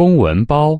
公文包。